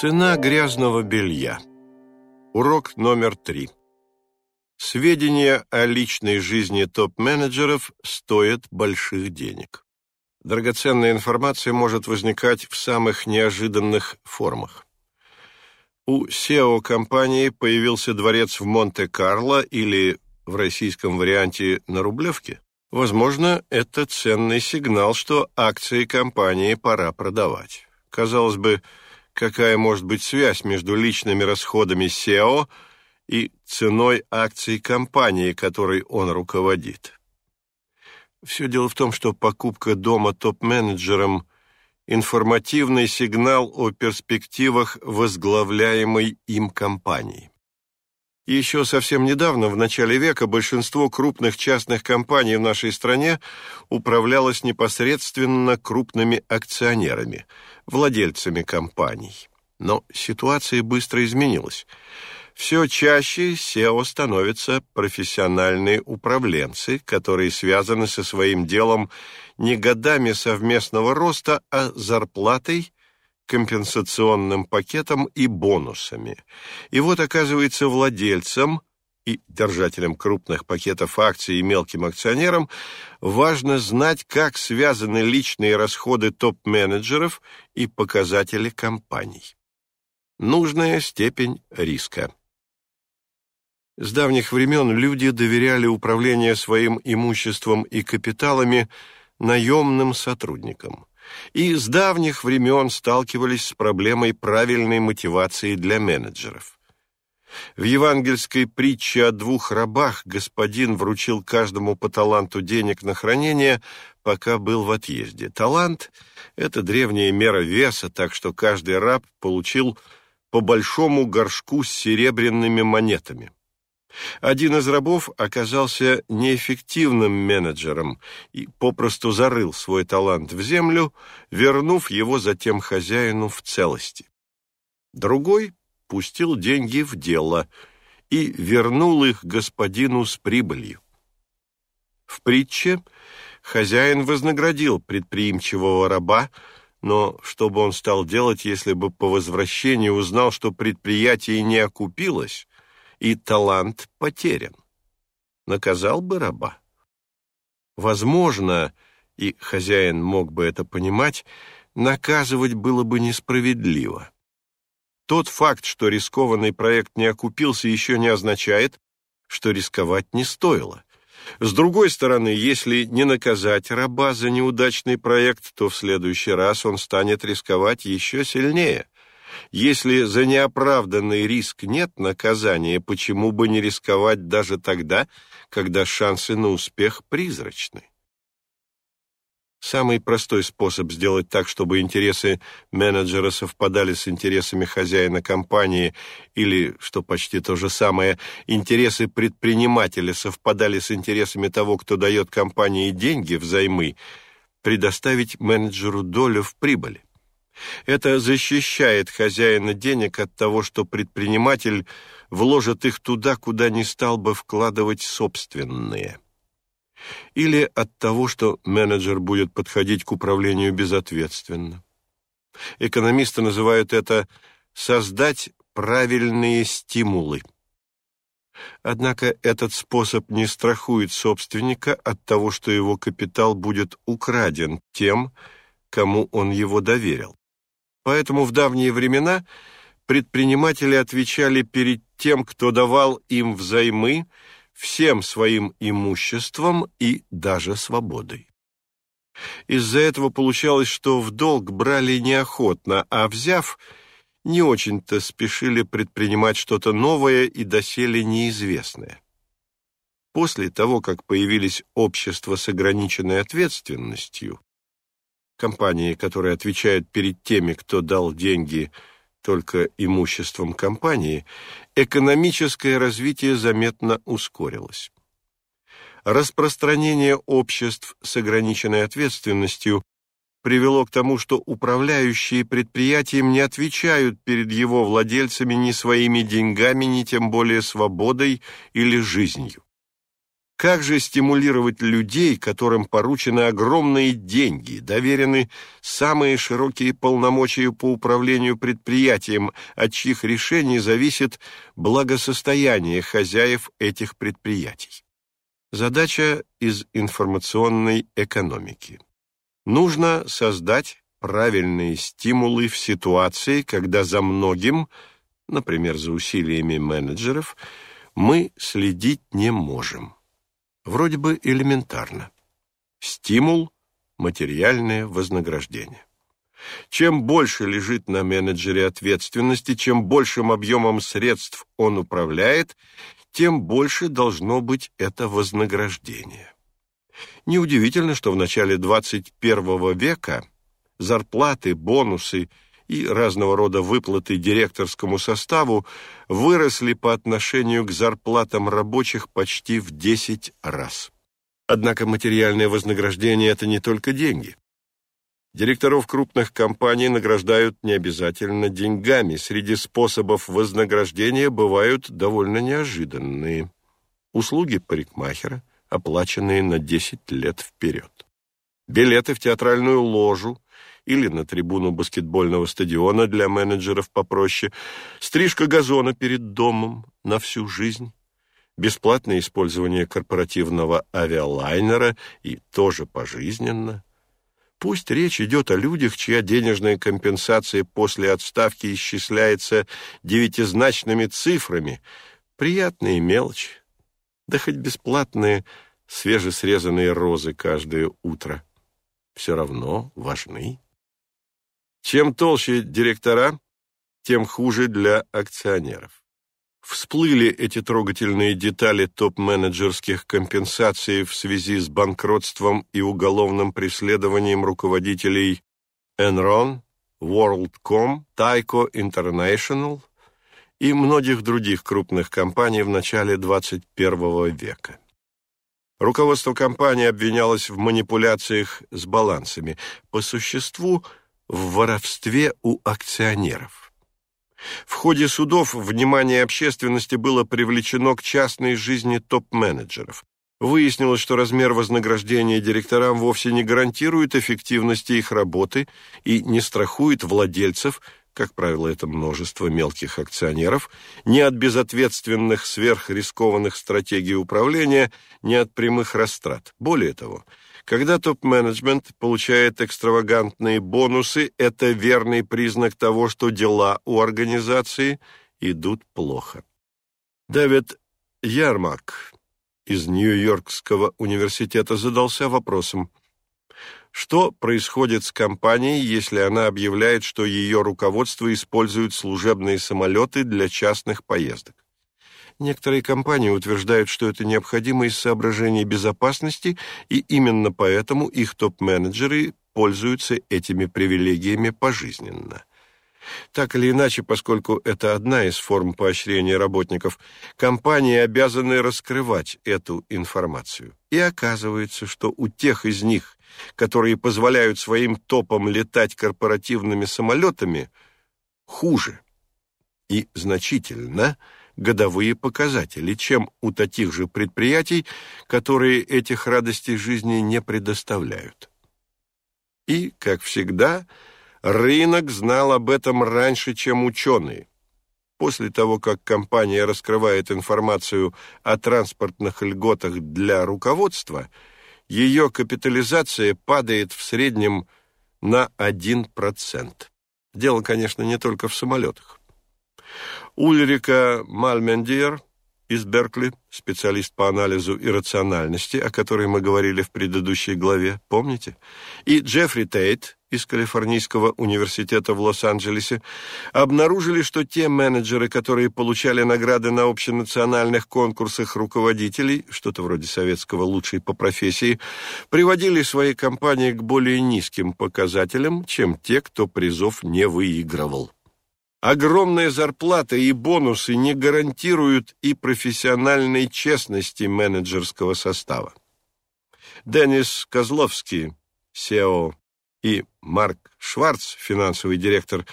Цена грязного белья. Урок номер три. Сведения о личной жизни топ-менеджеров стоят больших денег. Драгоценная информация может возникать в самых неожиданных формах. У SEO-компании появился дворец в Монте-Карло или в российском варианте на Рублевке. Возможно, это ценный сигнал, что акции компании пора продавать. Казалось бы, какая может быть связь между личными расходами SEO и ценой акций компании, которой он руководит. Все дело в том, что покупка дома топ-менеджером – информативный сигнал о перспективах возглавляемой им компании. Еще совсем недавно, в начале века, большинство крупных частных компаний в нашей стране управлялось непосредственно крупными акционерами, владельцами компаний. Но ситуация быстро изменилась. Все чаще SEO становятся профессиональные управленцы, которые связаны со своим делом не годами совместного роста, а зарплатой компенсационным пакетом и бонусами. И вот оказывается владельцам и держателям крупных пакетов акций и мелким акционерам важно знать, как связаны личные расходы топ-менеджеров и показатели компаний. Нужная степень риска. С давних времен люди доверяли управление своим имуществом и капиталами наемным сотрудникам и с давних времен сталкивались с проблемой правильной мотивации для менеджеров. В евангельской притче о двух рабах господин вручил каждому по таланту денег на хранение, пока был в отъезде. Талант – это древняя мера веса, так что каждый раб получил по большому горшку с серебряными монетами. Один из рабов оказался неэффективным менеджером и попросту зарыл свой талант в землю, вернув его затем хозяину в целости. Другой пустил деньги в дело и вернул их господину с прибылью. В притче хозяин вознаградил предприимчивого раба, но что бы он стал делать, если бы по возвращении узнал, что предприятие не окупилось, и талант потерян. Наказал бы раба. Возможно, и хозяин мог бы это понимать, наказывать было бы несправедливо. Тот факт, что рискованный проект не окупился, еще не означает, что рисковать не стоило. С другой стороны, если не наказать раба за неудачный проект, то в следующий раз он станет рисковать еще сильнее. Если за неоправданный риск нет наказания, почему бы не рисковать даже тогда, когда шансы на успех призрачны? Самый простой способ сделать так, чтобы интересы менеджера совпадали с интересами хозяина компании или, что почти то же самое, интересы предпринимателя совпадали с интересами того, кто дает компании деньги взаймы, предоставить менеджеру долю в прибыли. Это защищает хозяина денег от того, что предприниматель вложит их туда, куда не стал бы вкладывать собственные. Или от того, что менеджер будет подходить к управлению безответственно. Экономисты называют это «создать правильные стимулы». Однако этот способ не страхует собственника от того, что его капитал будет украден тем, кому он его доверил. Поэтому в давние времена предприниматели отвечали перед тем, кто давал им взаймы, всем своим имуществом и даже свободой. Из-за этого получалось, что в долг брали неохотно, а взяв, не очень-то спешили предпринимать что-то новое и доселе неизвестное. После того, как появились общества с ограниченной ответственностью, компании, которые отвечают перед теми, кто дал деньги только имуществом компании, экономическое развитие заметно ускорилось. Распространение обществ с ограниченной ответственностью привело к тому, что управляющие предприятием не отвечают перед его владельцами ни своими деньгами, ни тем более свободой или жизнью. Как же стимулировать людей, которым поручены огромные деньги, доверены самые широкие полномочия по управлению предприятием, от чьих решений зависит благосостояние хозяев этих предприятий? Задача из информационной экономики. Нужно создать правильные стимулы в ситуации, когда за многим, например, за усилиями менеджеров, мы следить не можем. Вроде бы элементарно. Стимул – материальное вознаграждение. Чем больше лежит на менеджере ответственности, чем большим объемом средств он управляет, тем больше должно быть это вознаграждение. Неудивительно, что в начале 21 века зарплаты, бонусы и разного рода выплаты директорскому составу выросли по отношению к зарплатам рабочих почти в 10 раз. Однако материальное вознаграждение – это не только деньги. Директоров крупных компаний награждают не обязательно деньгами. Среди способов вознаграждения бывают довольно неожиданные. Услуги парикмахера, оплаченные на 10 лет вперед. Билеты в театральную ложу, или на трибуну баскетбольного стадиона для менеджеров попроще, стрижка газона перед домом на всю жизнь, бесплатное использование корпоративного авиалайнера и тоже пожизненно. Пусть речь идет о людях, чья денежная компенсация после отставки исчисляется девятизначными цифрами, приятные мелочи, да хоть бесплатные свежесрезанные розы каждое утро, все равно важны. Чем толще директора, тем хуже для акционеров. Всплыли эти трогательные детали топ-менеджерских компенсаций в связи с банкротством и уголовным преследованием руководителей Enron, WorldCom, Tyco International и многих других крупных компаний в начале 21 века. Руководство компании обвинялось в манипуляциях с балансами. По существу – в воровстве у акционеров. В ходе судов внимание общественности было привлечено к частной жизни топ-менеджеров. Выяснилось, что размер вознаграждения директорам вовсе не гарантирует эффективности их работы и не страхует владельцев, как правило, это множество мелких акционеров, ни от безответственных сверхрискованных стратегий управления, ни от прямых растрат. Более того, когда топ-менеджмент получает экстравагантные бонусы, это верный признак того, что дела у организации идут плохо. Дэвид Ярмак из Нью-Йоркского университета задался вопросом, что происходит с компанией, если она объявляет, что ее руководство использует служебные самолеты для частных поездок? Некоторые компании утверждают, что это необходимо из соображений безопасности, и именно поэтому их топ-менеджеры пользуются этими привилегиями пожизненно. Так или иначе, поскольку это одна из форм поощрения работников, компании обязаны раскрывать эту информацию. И оказывается, что у тех из них, которые позволяют своим топам летать корпоративными самолетами, хуже и значительно – годовые показатели, чем у таких же предприятий, которые этих радостей жизни не предоставляют. И, как всегда, рынок знал об этом раньше, чем ученые. После того, как компания раскрывает информацию о транспортных льготах для руководства, ее капитализация падает в среднем на 1%. Дело, конечно, не только в самолетах. Ульрика Мальмендиер из Беркли, специалист по анализу иррациональности, о которой мы говорили в предыдущей главе, помните? И Джеффри Тейт из Калифорнийского университета в Лос-Анджелесе обнаружили, что те менеджеры, которые получали награды на общенациональных конкурсах руководителей, что-то вроде советского «лучший по профессии», приводили свои компании к более низким показателям, чем те, кто призов не выигрывал. Огромная зарплата и бонусы не гарантируют и профессиональной честности менеджерского состава. Денис Козловский, SEO, и Марк Шварц, финансовый директор,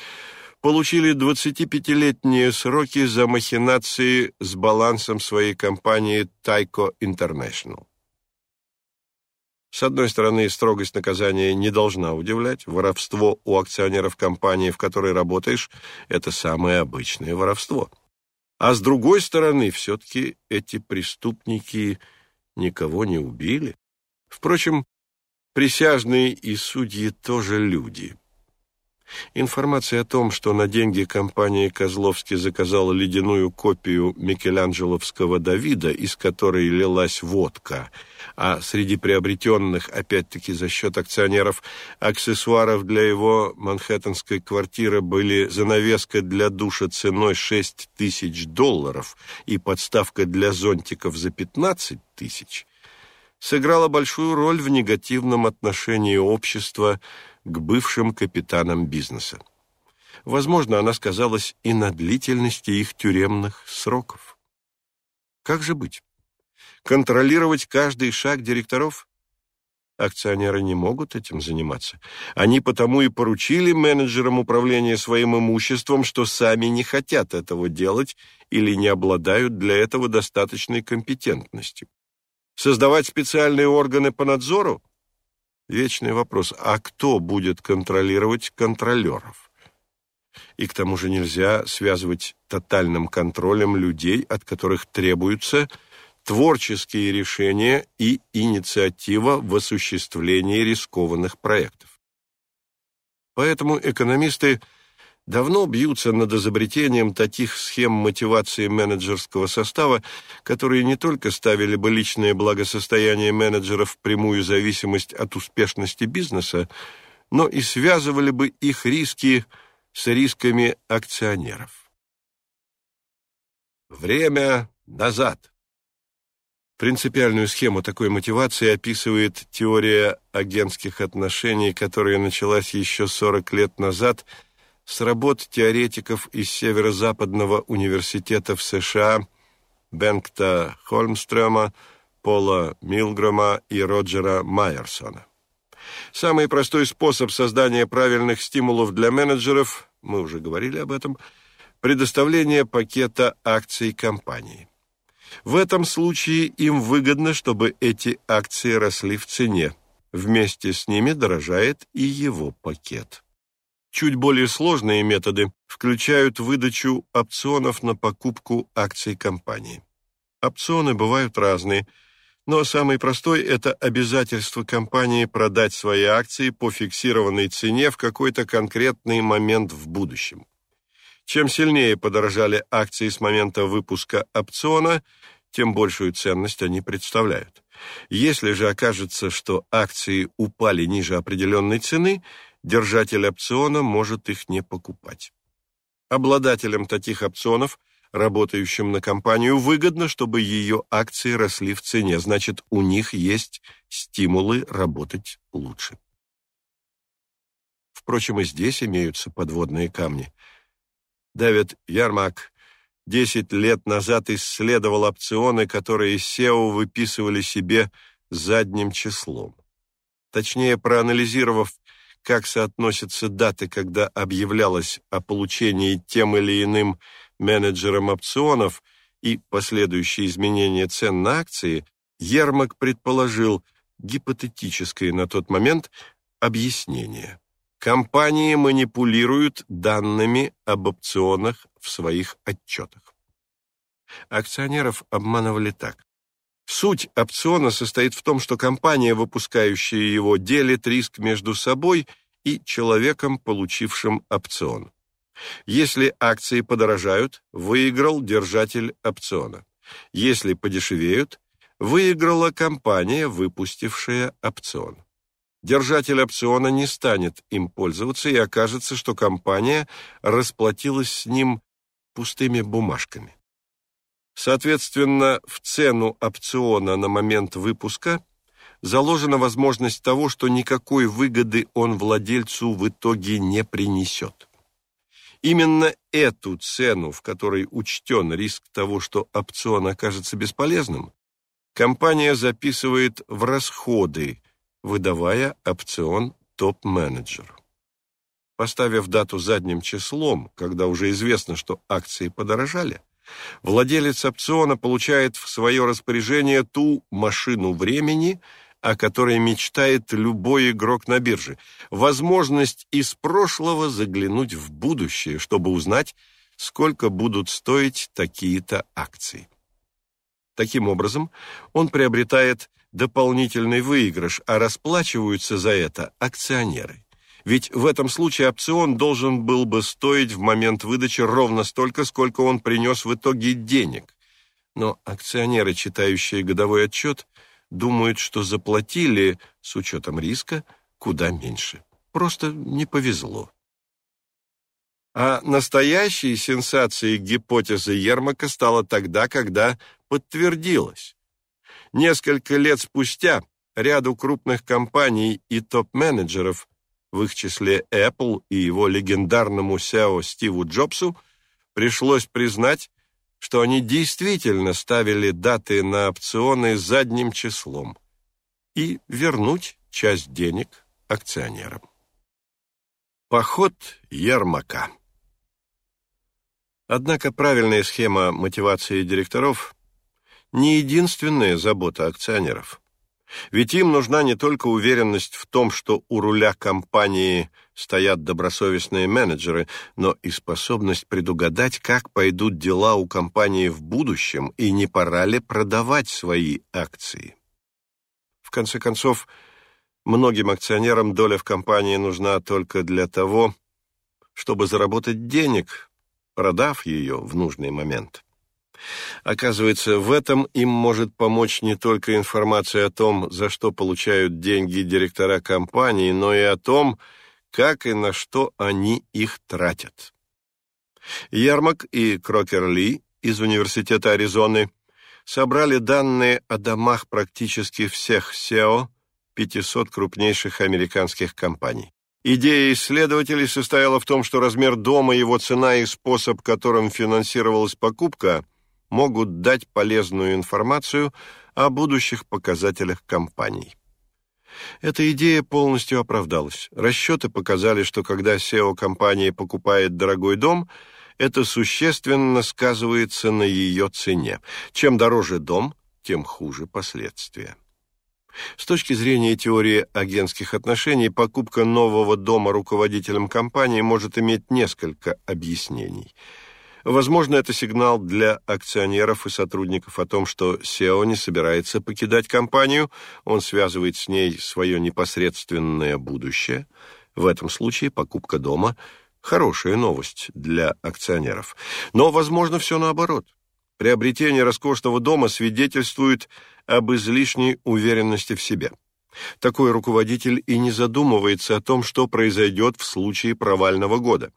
получили 25-летние сроки за махинации с балансом своей компании Tyco International. С одной стороны, строгость наказания не должна удивлять. Воровство у акционеров компании, в которой работаешь, это самое обычное воровство. А с другой стороны, все-таки эти преступники никого не убили. Впрочем, присяжные и судьи тоже люди. Информация о том, что на деньги компании Козловский заказала ледяную копию Микеланджеловского Давида, из которой лилась водка, а среди приобретенных, опять-таки за счет акционеров, аксессуаров для его манхэттенской квартиры были занавеска для душа ценой 6 тысяч долларов и подставка для зонтиков за 15 тысяч, сыграла большую роль в негативном отношении общества к бывшим капитанам бизнеса. Возможно, она сказалась и на длительности их тюремных сроков. Как же быть? Контролировать каждый шаг директоров? Акционеры не могут этим заниматься. Они потому и поручили менеджерам управления своим имуществом, что сами не хотят этого делать или не обладают для этого достаточной компетентностью. Создавать специальные органы по надзору? Вечный вопрос, а кто будет контролировать контролеров? И к тому же нельзя связывать тотальным контролем людей, от которых требуются творческие решения и инициатива в осуществлении рискованных проектов. Поэтому экономисты давно бьются над изобретением таких схем мотивации менеджерского состава, которые не только ставили бы личное благосостояние менеджеров в прямую зависимость от успешности бизнеса, но и связывали бы их риски с рисками акционеров. Время назад. Принципиальную схему такой мотивации описывает теория агентских отношений, которая началась еще 40 лет назад – с работ теоретиков из Северо-Западного университета в США Бенкта Хольмстрема, Пола Милгрома и Роджера Майерсона. Самый простой способ создания правильных стимулов для менеджеров, мы уже говорили об этом, предоставление пакета акций компании. В этом случае им выгодно, чтобы эти акции росли в цене. Вместе с ними дорожает и его пакет. Чуть более сложные методы включают выдачу опционов на покупку акций компании. Опционы бывают разные, но самый простой – это обязательство компании продать свои акции по фиксированной цене в какой-то конкретный момент в будущем. Чем сильнее подорожали акции с момента выпуска опциона, тем большую ценность они представляют. Если же окажется, что акции упали ниже определенной цены – держатель опциона может их не покупать. Обладателям таких опционов, работающим на компанию, выгодно, чтобы ее акции росли в цене, значит, у них есть стимулы работать лучше. Впрочем, и здесь имеются подводные камни. Дэвид Ярмак 10 лет назад исследовал опционы, которые SEO выписывали себе задним числом. Точнее, проанализировав как соотносятся даты, когда объявлялось о получении тем или иным менеджером опционов и последующие изменения цен на акции, Ермак предположил гипотетическое на тот момент объяснение. Компании манипулируют данными об опционах в своих отчетах. Акционеров обманывали так. Суть опциона состоит в том, что компания, выпускающая его, делит риск между собой и человеком, получившим опцион. Если акции подорожают, выиграл держатель опциона. Если подешевеют, выиграла компания, выпустившая опцион. Держатель опциона не станет им пользоваться и окажется, что компания расплатилась с ним пустыми бумажками. Соответственно, в цену опциона на момент выпуска заложена возможность того, что никакой выгоды он владельцу в итоге не принесет. Именно эту цену, в которой учтен риск того, что опцион окажется бесполезным, компания записывает в расходы, выдавая опцион топ-менеджеру. Поставив дату задним числом, когда уже известно, что акции подорожали, владелец опциона получает в свое распоряжение ту машину времени, о которой мечтает любой игрок на бирже, возможность из прошлого заглянуть в будущее, чтобы узнать, сколько будут стоить такие-то акции. Таким образом, он приобретает дополнительный выигрыш, а расплачиваются за это акционеры. Ведь в этом случае опцион должен был бы стоить в момент выдачи ровно столько, сколько он принес в итоге денег. Но акционеры, читающие годовой отчет, думают, что заплатили, с учетом риска, куда меньше. Просто не повезло. А настоящей сенсацией гипотезы Ермака стала тогда, когда подтвердилась. Несколько лет спустя ряду крупных компаний и топ-менеджеров, в их числе Apple и его легендарному SEO Стиву Джобсу, пришлось признать, что они действительно ставили даты на опционы задним числом и вернуть часть денег акционерам. Поход Ермака Однако правильная схема мотивации директоров не единственная забота акционеров. Ведь им нужна не только уверенность в том, что у руля компании стоят добросовестные менеджеры, но и способность предугадать, как пойдут дела у компании в будущем и не пора ли продавать свои акции. В конце концов, многим акционерам доля в компании нужна только для того, чтобы заработать денег, продав ее в нужный момент. Оказывается, в этом им может помочь не только информация о том, за что получают деньги директора компании, но и о том, как и на что они их тратят. Ярмак и Крокер Ли из Университета Аризоны собрали данные о домах практически всех SEO 500 крупнейших американских компаний. Идея исследователей состояла в том, что размер дома, его цена и способ, которым финансировалась покупка, могут дать полезную информацию о будущих показателях компаний. Эта идея полностью оправдалась. Расчеты показали, что когда SEO-компания покупает дорогой дом, это существенно сказывается на ее цене. Чем дороже дом, тем хуже последствия. С точки зрения теории агентских отношений, покупка нового дома руководителем компании может иметь несколько объяснений. Возможно, это сигнал для акционеров и сотрудников о том, что SEO не собирается покидать компанию, он связывает с ней свое непосредственное будущее. В этом случае покупка дома – хорошая новость для акционеров. Но, возможно, все наоборот – Приобретение роскошного дома свидетельствует об излишней уверенности в себе. Такой руководитель и не задумывается о том, что произойдет в случае провального года.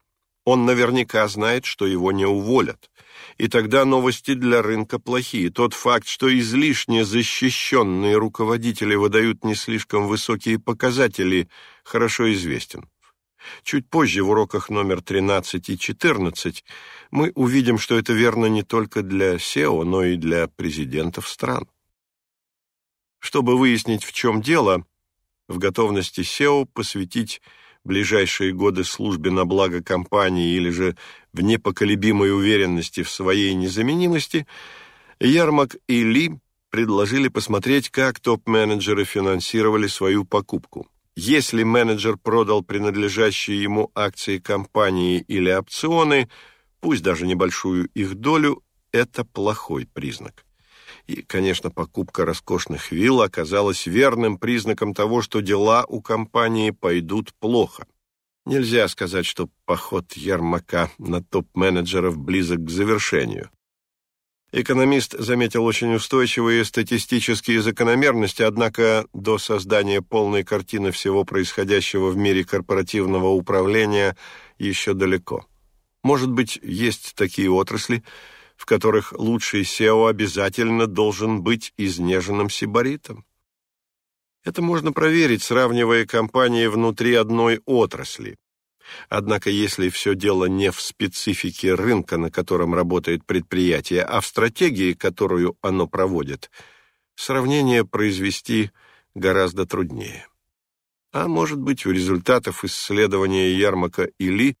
Он наверняка знает, что его не уволят. И тогда новости для рынка плохие. Тот факт, что излишне защищенные руководители выдают не слишком высокие показатели, хорошо известен. Чуть позже в уроках номер 13 и 14 мы увидим, что это верно не только для SEO, но и для президентов стран. Чтобы выяснить, в чем дело, в готовности SEO посвятить ближайшие годы службе на благо компании или же в непоколебимой уверенности в своей незаменимости, Ярмак и Ли предложили посмотреть, как топ-менеджеры финансировали свою покупку – если менеджер продал принадлежащие ему акции компании или опционы, пусть даже небольшую их долю, это плохой признак. И, конечно, покупка роскошных вилл оказалась верным признаком того, что дела у компании пойдут плохо. Нельзя сказать, что поход Ермака на топ-менеджеров близок к завершению. Экономист заметил очень устойчивые статистические закономерности, однако до создания полной картины всего происходящего в мире корпоративного управления еще далеко. Может быть, есть такие отрасли, в которых лучший SEO обязательно должен быть изнеженным сибаритом? Это можно проверить, сравнивая компании внутри одной отрасли. Однако если все дело не в специфике рынка, на котором работает предприятие, а в стратегии, которую оно проводит, сравнение произвести гораздо труднее. А может быть, у результатов исследования Ярмака и Ли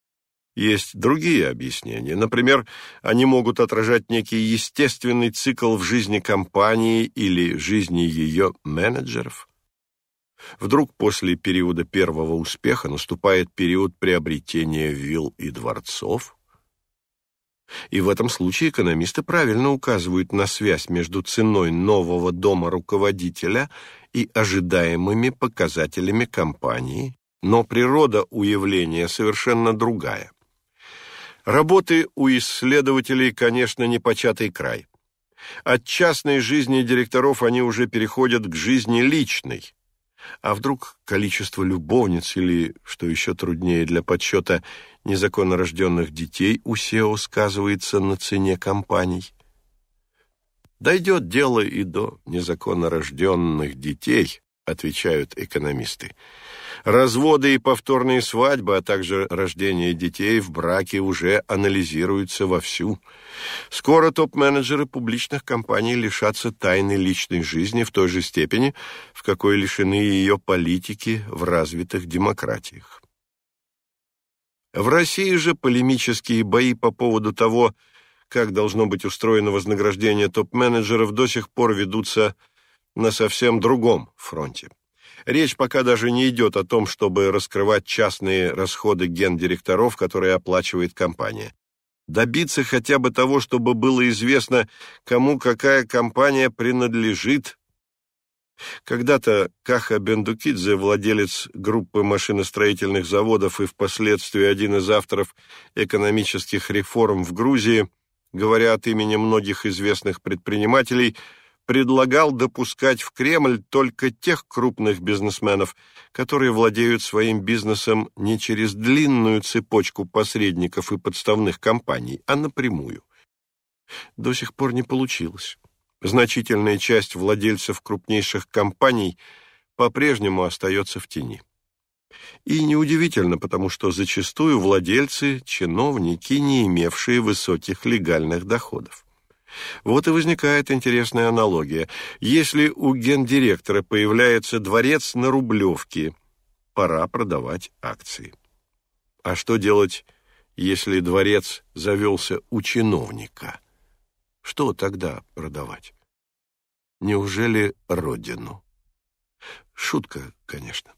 есть другие объяснения. Например, они могут отражать некий естественный цикл в жизни компании или жизни ее менеджеров. Вдруг после периода первого успеха наступает период приобретения вилл и дворцов. И в этом случае экономисты правильно указывают на связь между ценой нового дома руководителя и ожидаемыми показателями компании, но природа у явления совершенно другая. Работы у исследователей, конечно, не початый край. От частной жизни директоров они уже переходят к жизни личной. А вдруг количество любовниц или, что еще труднее для подсчета, незаконно рожденных детей у SEO сказывается на цене компаний? Дойдет дело и до незаконно рожденных детей, отвечают экономисты. Разводы и повторные свадьбы, а также рождение детей в браке уже анализируются вовсю. Скоро топ-менеджеры публичных компаний лишатся тайны личной жизни в той же степени, в какой лишены ее политики в развитых демократиях. В России же полемические бои по поводу того, как должно быть устроено вознаграждение топ-менеджеров, до сих пор ведутся на совсем другом фронте. Речь пока даже не идет о том, чтобы раскрывать частные расходы гендиректоров, которые оплачивает компания. Добиться хотя бы того, чтобы было известно, кому какая компания принадлежит. Когда-то Каха Бендукидзе, владелец группы машиностроительных заводов и впоследствии один из авторов экономических реформ в Грузии, говоря от имени многих известных предпринимателей, предлагал допускать в Кремль только тех крупных бизнесменов, которые владеют своим бизнесом не через длинную цепочку посредников и подставных компаний, а напрямую. До сих пор не получилось. Значительная часть владельцев крупнейших компаний по-прежнему остается в тени. И неудивительно, потому что зачастую владельцы – чиновники, не имевшие высоких легальных доходов. Вот и возникает интересная аналогия. Если у гендиректора появляется дворец на Рублевке, пора продавать акции. А что делать, если дворец завелся у чиновника? Что тогда продавать? Неужели родину? Шутка, конечно.